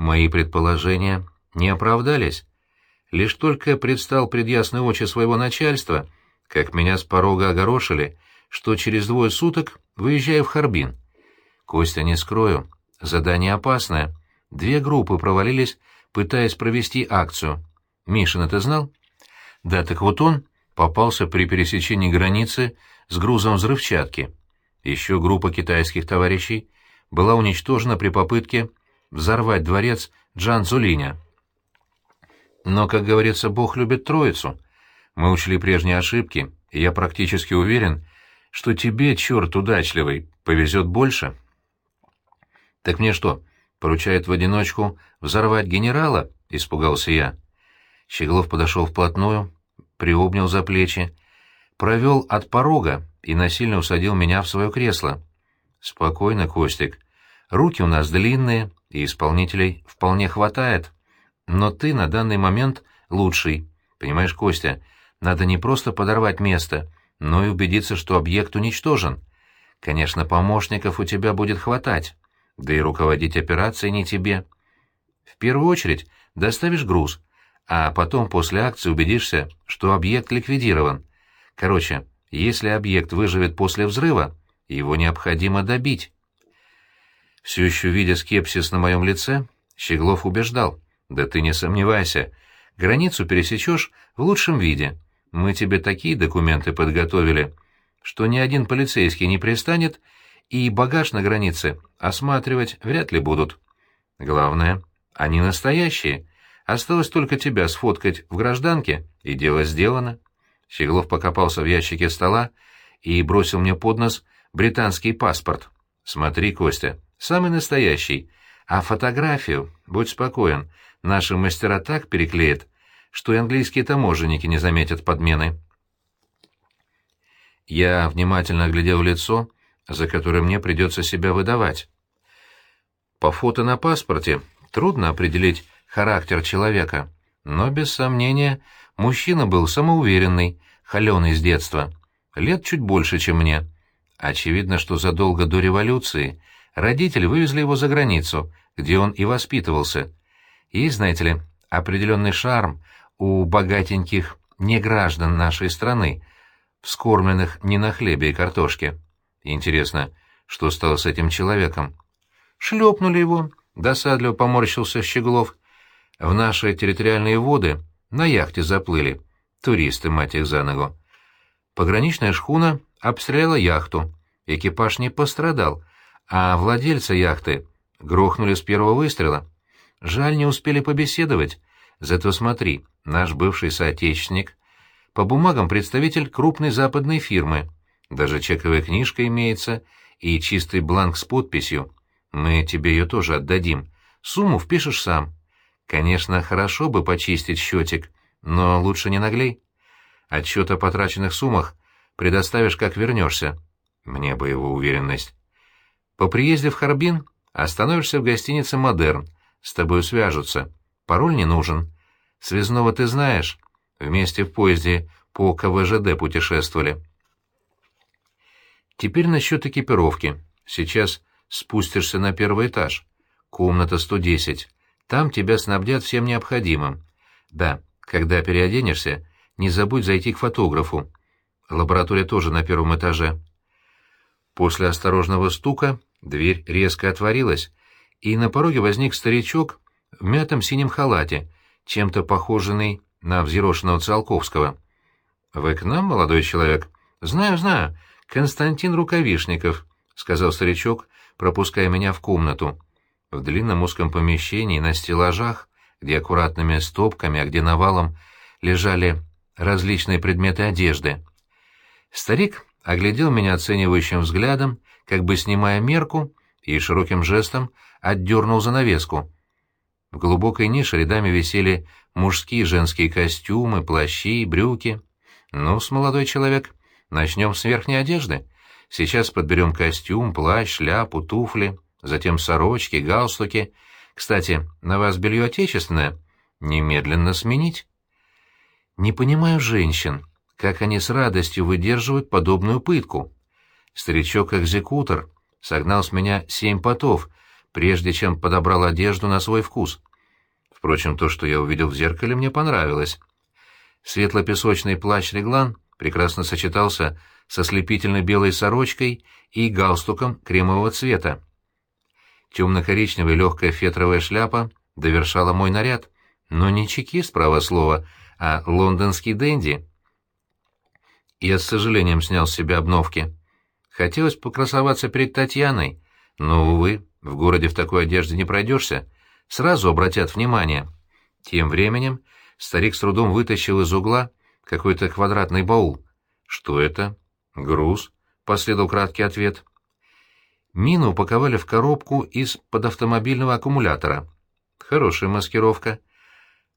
Мои предположения не оправдались. Лишь только предстал пред ясные очи своего начальства, как меня с порога огорошили, что через двое суток выезжаю в Харбин. Костя, не скрою, задание опасное. Две группы провалились, пытаясь провести акцию. Мишин, ты знал? Да, так вот он попался при пересечении границы с грузом взрывчатки. Еще группа китайских товарищей была уничтожена при попытке взорвать дворец Джан Цзулиня. Но, как говорится, Бог любит троицу. Мы учли прежние ошибки, и я практически уверен, что тебе, черт удачливый, повезет больше. Так мне что, поручают в одиночку взорвать генерала? — испугался я. Щеглов подошел вплотную, приобнял за плечи, провел от порога и насильно усадил меня в свое кресло. «Спокойно, Костик. Руки у нас длинные, и исполнителей вполне хватает. Но ты на данный момент лучший. Понимаешь, Костя, надо не просто подорвать место, но и убедиться, что объект уничтожен. Конечно, помощников у тебя будет хватать, да и руководить операцией не тебе. В первую очередь доставишь груз, а потом после акции убедишься, что объект ликвидирован. Короче, если объект выживет после взрыва, его необходимо добить. Все еще видя скепсис на моем лице, Щеглов убеждал. «Да ты не сомневайся. Границу пересечешь в лучшем виде. Мы тебе такие документы подготовили, что ни один полицейский не пристанет, и багаж на границе осматривать вряд ли будут. Главное, они настоящие. Осталось только тебя сфоткать в гражданке, и дело сделано». Щеглов покопался в ящике стола и бросил мне под нос британский паспорт. «Смотри, Костя, самый настоящий. А фотографию, будь спокоен, наши мастера так переклеят, что и английские таможенники не заметят подмены». Я внимательно оглядел лицо, за которое мне придется себя выдавать. По фото на паспорте трудно определить характер человека, но, без сомнения, мужчина был самоуверенный, холеный с детства, лет чуть больше, чем мне. Очевидно, что задолго до революции родители вывезли его за границу, где он и воспитывался. Есть, знаете ли, определенный шарм у богатеньких неграждан нашей страны, вскормленных не на хлебе и картошке. Интересно, что стало с этим человеком? Шлепнули его, досадливо поморщился Щеглов. В наши территориальные воды на яхте заплыли. Туристы, мать их за ногу. Пограничная шхуна обстреляла яхту. Экипаж не пострадал, а владельца яхты грохнули с первого выстрела. Жаль, не успели побеседовать. Зато смотри, наш бывший соотечественник, по бумагам представитель крупной западной фирмы. Даже чековая книжка имеется и чистый бланк с подписью. Мы тебе ее тоже отдадим. Сумму впишешь сам. Конечно, хорошо бы почистить счетик, но лучше не наглей. Отчет о потраченных суммах предоставишь, как вернешься. Мне бы его уверенность. По приезде в Харбин остановишься в гостинице «Модерн». С тобой свяжутся. Пароль не нужен. Связного ты знаешь. Вместе в поезде по КВЖД путешествовали. Теперь насчет экипировки. Сейчас спустишься на первый этаж. Комната 110. Там тебя снабдят всем необходимым. Да, когда переоденешься, не забудь зайти к фотографу. Лаборатория тоже на первом этаже. После осторожного стука дверь резко отворилась, и на пороге возник старичок в мятом синем халате, чем-то похожий на взъерошенного Циолковского. «Вы к нам, молодой человек?» «Знаю, знаю. Константин Рукавишников», — сказал старичок, пропуская меня в комнату. В длинном узком помещении на стеллажах, где аккуратными стопками, а где навалом лежали различные предметы одежды. Старик оглядел меня оценивающим взглядом, как бы снимая мерку, и широким жестом отдернул занавеску. В глубокой нише рядами висели мужские и женские костюмы, плащи, брюки. Ну-с, молодой человек, начнем с верхней одежды. Сейчас подберем костюм, плащ, шляпу, туфли затем сорочки, галстуки. Кстати, на вас белье отечественное? Немедленно сменить. Не понимаю женщин, как они с радостью выдерживают подобную пытку. Старичок-экзекутор согнал с меня семь потов, прежде чем подобрал одежду на свой вкус. Впрочем, то, что я увидел в зеркале, мне понравилось. Светло-песочный плащ-реглан прекрасно сочетался со слепительно белой сорочкой и галстуком кремового цвета. Темно-коричневая легкая фетровая шляпа довершала мой наряд, но не чекист, право слова, а лондонский денди. Я с сожалением снял с себя обновки. Хотелось покрасоваться перед Татьяной, но, увы, в городе в такой одежде не пройдешься, сразу обратят внимание. Тем временем старик с трудом вытащил из угла какой-то квадратный баул. «Что это?» «Груз», — последовал краткий ответ. Мину упаковали в коробку из-под автомобильного аккумулятора. Хорошая маскировка.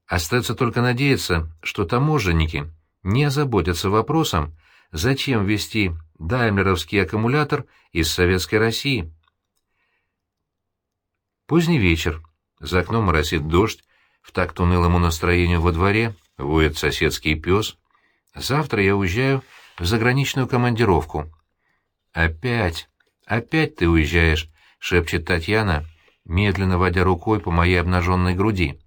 Остается только надеяться, что таможенники не озаботятся вопросом, зачем ввести даймлеровский аккумулятор из Советской России. Поздний вечер. За окном моросит дождь, в такт унылому настроению во дворе воет соседский пес. Завтра я уезжаю в заграничную командировку. «Опять, опять ты уезжаешь», — шепчет Татьяна, медленно водя рукой по моей обнаженной груди.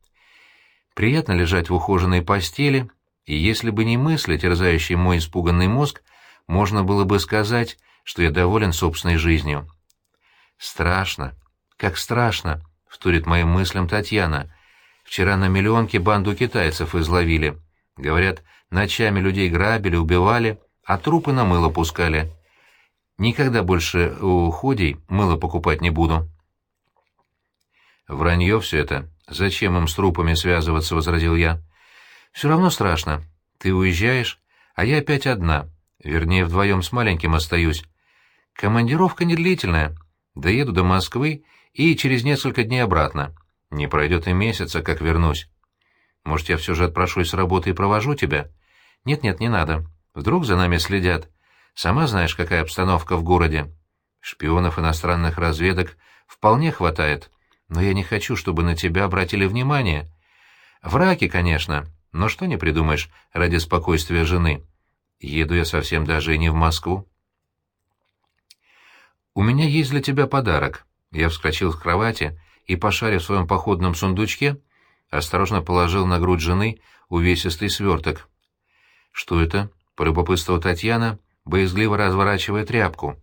Приятно лежать в ухоженной постели, и если бы не мысли, терзающие мой испуганный мозг, можно было бы сказать, что я доволен собственной жизнью. Страшно, как страшно, — вторит моим мыслям Татьяна. Вчера на миллионке банду китайцев изловили. Говорят, ночами людей грабили, убивали, а трупы на мыло пускали. Никогда больше у ходей мыло покупать не буду. Вранье все это. Зачем им с трупами связываться, — возразил я. Все равно страшно. Ты уезжаешь, а я опять одна. Вернее, вдвоем с маленьким остаюсь. Командировка не длительная. Доеду до Москвы и через несколько дней обратно. Не пройдет и месяца, как вернусь. Может, я все же отпрошусь с работы и провожу тебя? Нет-нет, не надо. Вдруг за нами следят. Сама знаешь, какая обстановка в городе. Шпионов иностранных разведок вполне хватает, но я не хочу, чтобы на тебя обратили внимание. Враки, конечно, но что не придумаешь ради спокойствия жены. Еду я совсем даже и не в Москву. У меня есть для тебя подарок. Я вскочил с кровати и, пошарив в своем походном сундучке, осторожно положил на грудь жены увесистый сверток. «Что это?» — полюбопытствовала Татьяна, боязливо разворачивая тряпку.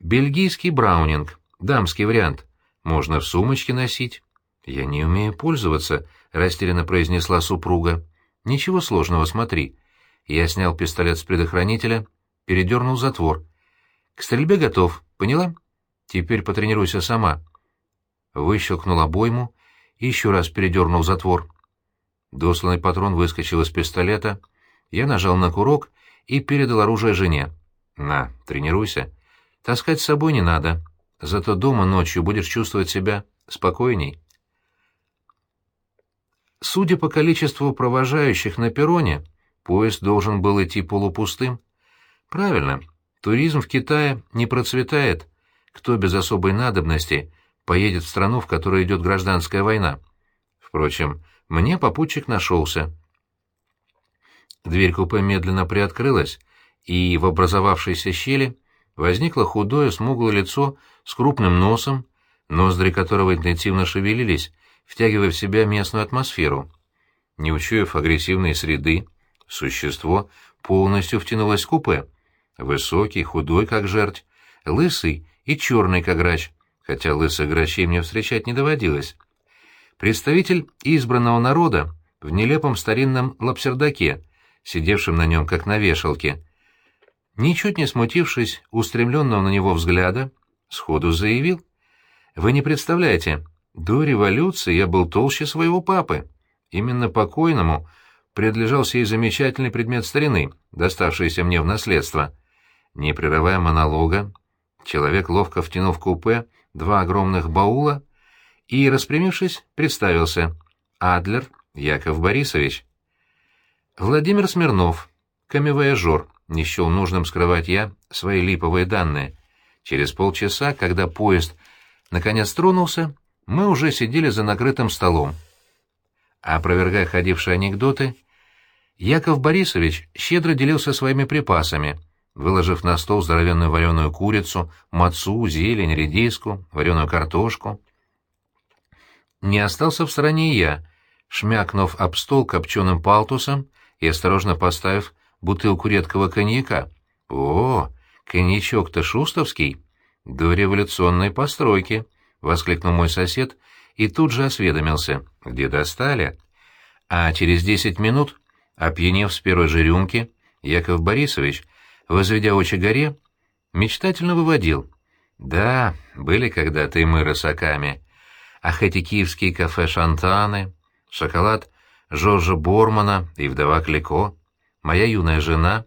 «Бельгийский браунинг, дамский вариант. Можно в сумочке носить». «Я не умею пользоваться», — растерянно произнесла супруга. «Ничего сложного, смотри». Я снял пистолет с предохранителя, передернул затвор. «К стрельбе готов, поняла?» Теперь потренируйся сама. Выщелкнул обойму и еще раз передернул затвор. Досланный патрон выскочил из пистолета. Я нажал на курок и передал оружие жене. «На, тренируйся. Таскать с собой не надо. Зато дома ночью будешь чувствовать себя спокойней». Судя по количеству провожающих на перроне, поезд должен был идти полупустым. Правильно, туризм в Китае не процветает, кто без особой надобности поедет в страну, в которой идет гражданская война. Впрочем, мне попутчик нашелся. Дверь купе медленно приоткрылась, и в образовавшейся щели возникло худое смуглое лицо с крупным носом, ноздри которого интенсивно шевелились, втягивая в себя местную атмосферу. Не учуяв агрессивной среды, существо полностью втянулось в купе. Высокий, худой, как жерть, лысый и черный кограч, хотя лысых грачей мне встречать не доводилось. Представитель избранного народа в нелепом старинном лапсердаке, сидевшем на нем как на вешалке. Ничуть не смутившись устремленного на него взгляда, сходу заявил. «Вы не представляете, до революции я был толще своего папы. Именно покойному принадлежал сей замечательный предмет старины, доставшийся мне в наследство». Не прерывая монолога, Человек ловко втянул в купе два огромных баула и, распрямившись, представился. Адлер Яков Борисович. Владимир Смирнов, камевояжер, не счел нужным скрывать я свои липовые данные. Через полчаса, когда поезд наконец тронулся, мы уже сидели за накрытым столом. Опровергая ходившие анекдоты, Яков Борисович щедро делился своими припасами, выложив на стол здоровенную вареную курицу, мацу, зелень, редиску, вареную картошку. Не остался в стороне я, шмякнув об стол копченым палтусом и осторожно поставив бутылку редкого коньяка. «О, коньячок-то шустовский!» «До революционной постройки!» — воскликнул мой сосед и тут же осведомился. «Где достали?» А через десять минут, опьянев с первой же рюмки, Яков Борисович, возведя очи горе, мечтательно выводил. «Да, были когда-то и мы рысаками. Ах, эти киевские кафе-шантаны, шоколад Жоржа Бормана и вдова Клико, моя юная жена.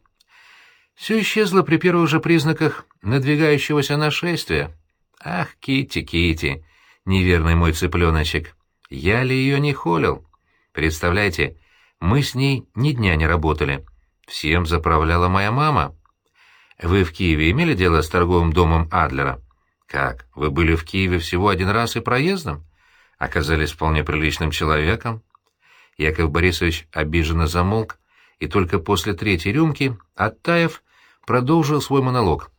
Все исчезло при первых же признаках надвигающегося нашествия. Ах, Кити, Кити, неверный мой цыпленочек, я ли ее не холил? Представляете, мы с ней ни дня не работали. Всем заправляла моя мама. Вы в Киеве имели дело с торговым домом Адлера? Как, вы были в Киеве всего один раз и проездом? Оказались вполне приличным человеком? Яков Борисович обиженно замолк, и только после третьей рюмки, оттаив, продолжил свой монолог.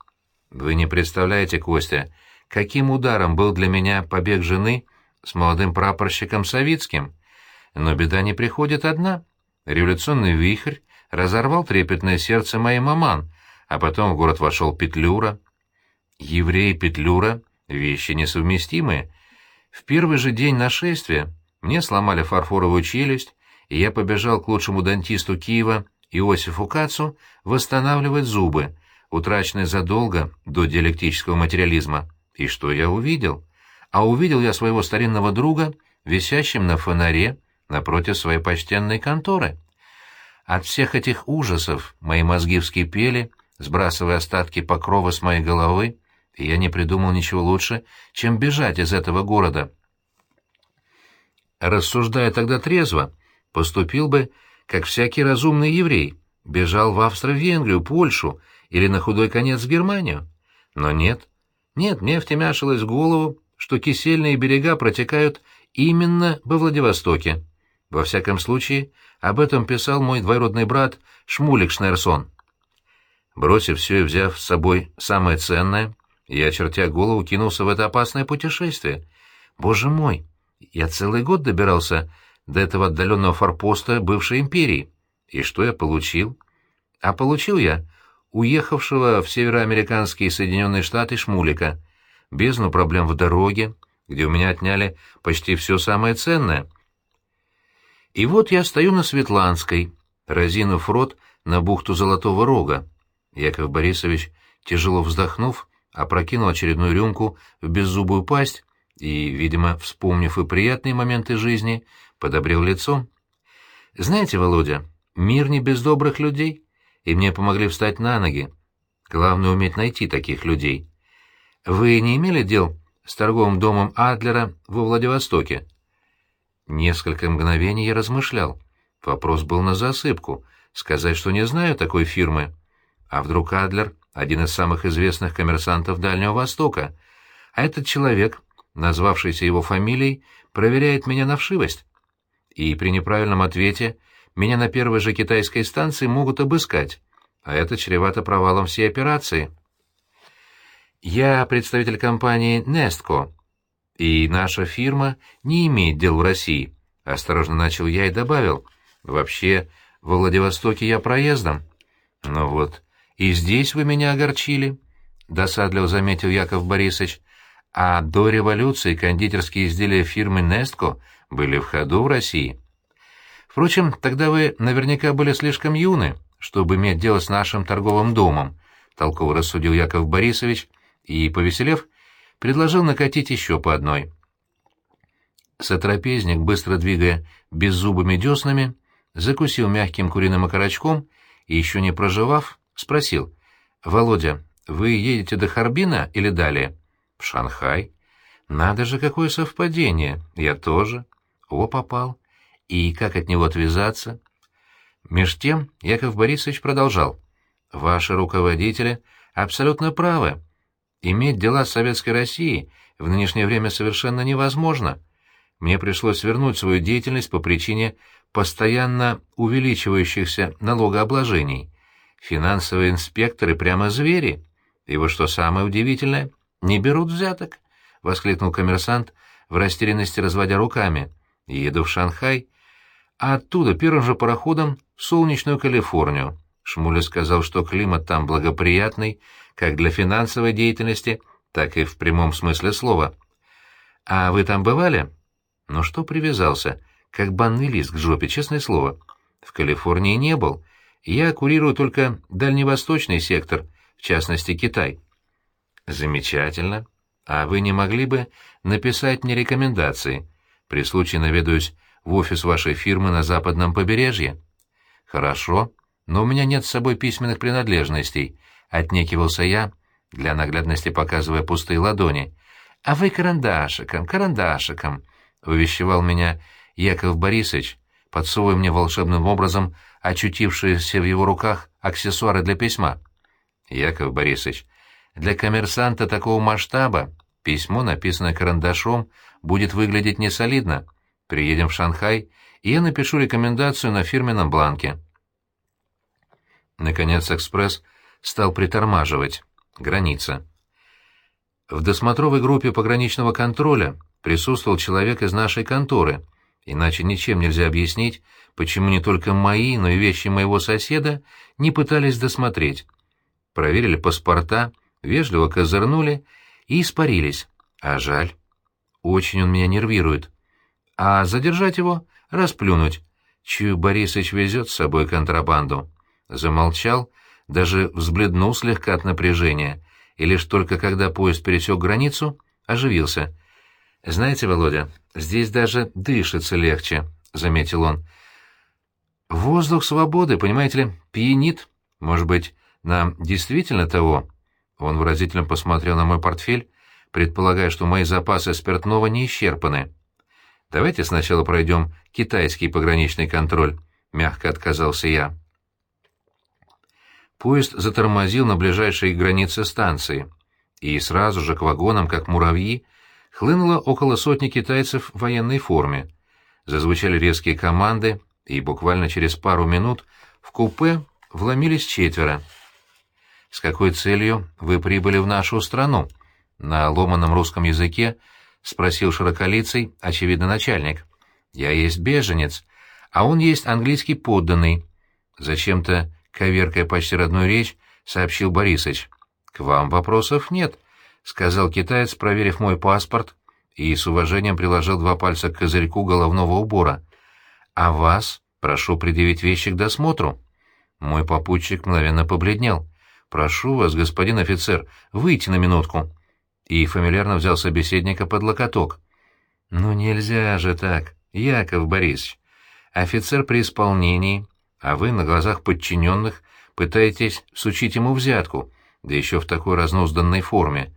«Вы не представляете, Костя, каким ударом был для меня побег жены с молодым прапорщиком Савицким. Но беда не приходит одна. Революционный вихрь разорвал трепетное сердце моей маман, а потом в город вошел Петлюра. Евреи Петлюра — вещи несовместимые. В первый же день нашествия мне сломали фарфоровую челюсть, и я побежал к лучшему дантисту Киева Иосифу Кацу восстанавливать зубы, утраченные задолго до диалектического материализма. И что я увидел? А увидел я своего старинного друга, висящим на фонаре напротив своей почтенной конторы. От всех этих ужасов мои мозги вскипели, сбрасывая остатки покрова с моей головы, и я не придумал ничего лучше, чем бежать из этого города. Рассуждая тогда трезво, поступил бы, как всякий разумный еврей, бежал в Австро-Венгрию, Польшу или на худой конец в Германию. Но нет, нет, мне втемяшилось в голову, что кисельные берега протекают именно во Владивостоке. Во всяком случае, об этом писал мой двоюродный брат Шмулик Шнерсон. Бросив все и взяв с собой самое ценное, я, чертя голову, кинулся в это опасное путешествие. Боже мой! Я целый год добирался до этого отдаленного форпоста бывшей империи. И что я получил? А получил я уехавшего в североамериканские Соединенные Штаты Шмулика, бездну проблем в дороге, где у меня отняли почти все самое ценное. И вот я стою на Светланской, разинув рот на бухту Золотого Рога. Яков Борисович, тяжело вздохнув, опрокинул очередную рюмку в беззубую пасть и, видимо, вспомнив и приятные моменты жизни, подобрел лицом. «Знаете, Володя, мир не без добрых людей, и мне помогли встать на ноги. Главное — уметь найти таких людей. Вы не имели дел с торговым домом Адлера во Владивостоке?» Несколько мгновений я размышлял. Вопрос был на засыпку. Сказать, что не знаю такой фирмы. А вдруг Адлер — один из самых известных коммерсантов Дальнего Востока, а этот человек, назвавшийся его фамилией, проверяет меня на вшивость? И при неправильном ответе меня на первой же китайской станции могут обыскать, а это чревато провалом всей операции. Я представитель компании «Нестко», и наша фирма не имеет дел в России. Осторожно начал я и добавил. Вообще, во Владивостоке я проездом. Ну вот, и здесь вы меня огорчили, — досадливо заметил Яков Борисович. А до революции кондитерские изделия фирмы «Нестко» были в ходу в России. Впрочем, тогда вы наверняка были слишком юны, чтобы иметь дело с нашим торговым домом, — толково рассудил Яков Борисович и, повеселев, предложил накатить еще по одной. Сотрапезник, быстро двигая беззубыми деснами, закусил мягким куриным окорочком и, еще не проживав, спросил. «Володя, вы едете до Харбина или далее?» «В Шанхай». «Надо же, какое совпадение! Я тоже». «О, попал. И как от него отвязаться?» Меж тем Яков Борисович продолжал. «Ваши руководители абсолютно правы. Иметь дела с Советской Россией в нынешнее время совершенно невозможно. Мне пришлось свернуть свою деятельность по причине постоянно увеличивающихся налогообложений. Финансовые инспекторы прямо звери. И вот что самое удивительное, не берут взяток, — воскликнул коммерсант, в растерянности разводя руками. Еду в Шанхай, а оттуда первым же пароходом в солнечную Калифорнию. Шмуля сказал, что климат там благоприятный, как для финансовой деятельности, так и в прямом смысле слова. «А вы там бывали?» «Ну что привязался? Как банный лист к жопе, честное слово. В Калифорнии не был. Я курирую только дальневосточный сектор, в частности Китай». «Замечательно. А вы не могли бы написать мне рекомендации? При случае наведаюсь в офис вашей фирмы на западном побережье». «Хорошо, но у меня нет с собой письменных принадлежностей», — отнекивался я, для наглядности показывая пустые ладони. «А вы карандашиком, карандашиком», — увещевал меня Яков Борисович, подсовывая мне волшебным образом очутившиеся в его руках аксессуары для письма. «Яков Борисович, для коммерсанта такого масштаба письмо, написанное карандашом, будет выглядеть несолидно. Приедем в Шанхай, и я напишу рекомендацию на фирменном бланке». Наконец экспресс стал притормаживать. Граница. В досмотровой группе пограничного контроля присутствовал человек из нашей конторы, иначе ничем нельзя объяснить, почему не только мои, но и вещи моего соседа не пытались досмотреть. Проверили паспорта, вежливо козырнули и испарились. А жаль. Очень он меня нервирует. А задержать его — расплюнуть. Чую, Борисыч везет с собой контрабанду. Замолчал, даже взбледнул слегка от напряжения, и лишь только когда поезд пересек границу, оживился. «Знаете, Володя, здесь даже дышится легче», — заметил он. «Воздух свободы, понимаете ли, пьянит. Может быть, нам действительно того?» Он выразительно посмотрел на мой портфель, предполагая, что мои запасы спиртного не исчерпаны. «Давайте сначала пройдем китайский пограничный контроль», — мягко отказался я. Поезд затормозил на ближайшей границе станции, и сразу же к вагонам, как муравьи, хлынуло около сотни китайцев в военной форме. Зазвучали резкие команды, и буквально через пару минут в купе вломились четверо. «С какой целью вы прибыли в нашу страну?» На ломаном русском языке спросил широколицый, очевидно, начальник. «Я есть беженец, а он есть английский подданный». Зачем-то коверкая почти родную речь, сообщил Борисыч. «К вам вопросов нет», — сказал китаец, проверив мой паспорт, и с уважением приложил два пальца к козырьку головного убора. «А вас прошу предъявить вещи к досмотру». Мой попутчик мгновенно побледнел. «Прошу вас, господин офицер, выйти на минутку». И фамильярно взял собеседника под локоток. «Ну нельзя же так, Яков Борисович. Офицер при исполнении, а вы на глазах подчиненных пытаетесь сучить ему взятку, да еще в такой разнузданной форме.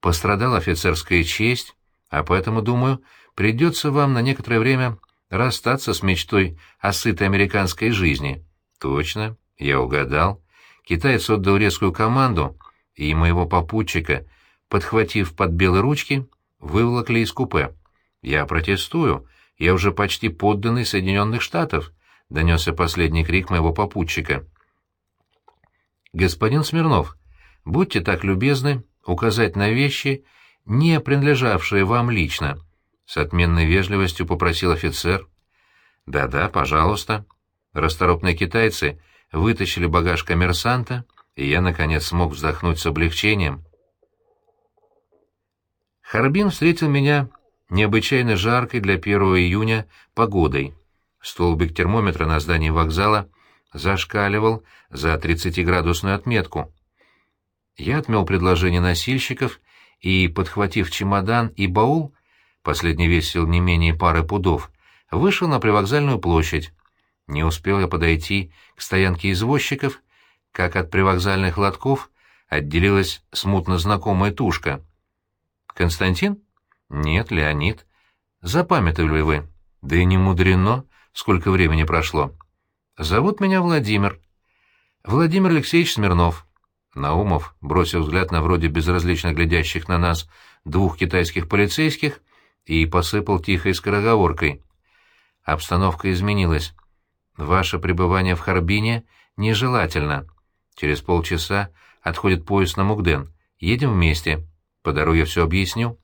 Пострадала офицерская честь, а поэтому, думаю, придется вам на некоторое время расстаться с мечтой о сытой американской жизни. Точно, я угадал. Китаец отдал резкую команду, и моего попутчика, подхватив под белые ручки, выволокли из купе. Я протестую, я уже почти подданный Соединенных Штатов, — донесся последний крик моего попутчика. «Господин Смирнов, будьте так любезны указать на вещи, не принадлежавшие вам лично», — с отменной вежливостью попросил офицер. «Да-да, пожалуйста». Расторопные китайцы вытащили багаж коммерсанта, и я, наконец, смог вздохнуть с облегчением. Харбин встретил меня необычайно жаркой для 1 июня погодой. Столбик термометра на здании вокзала зашкаливал за 30-градусную отметку. Я отмел предложение носильщиков и, подхватив чемодан и баул, последний весил не менее пары пудов, вышел на привокзальную площадь. Не успел я подойти к стоянке извозчиков, как от привокзальных лотков отделилась смутно знакомая тушка. «Константин?» «Нет, Леонид. Запамятовали вы?» «Да и не мудрено сколько времени прошло. Зовут меня Владимир. Владимир Алексеевич Смирнов. Наумов, бросил взгляд на вроде безразлично глядящих на нас двух китайских полицейских, и посыпал тихой скороговоркой. Обстановка изменилась. Ваше пребывание в Харбине нежелательно. Через полчаса отходит поезд на Мугден. Едем вместе. По дороге все объясню».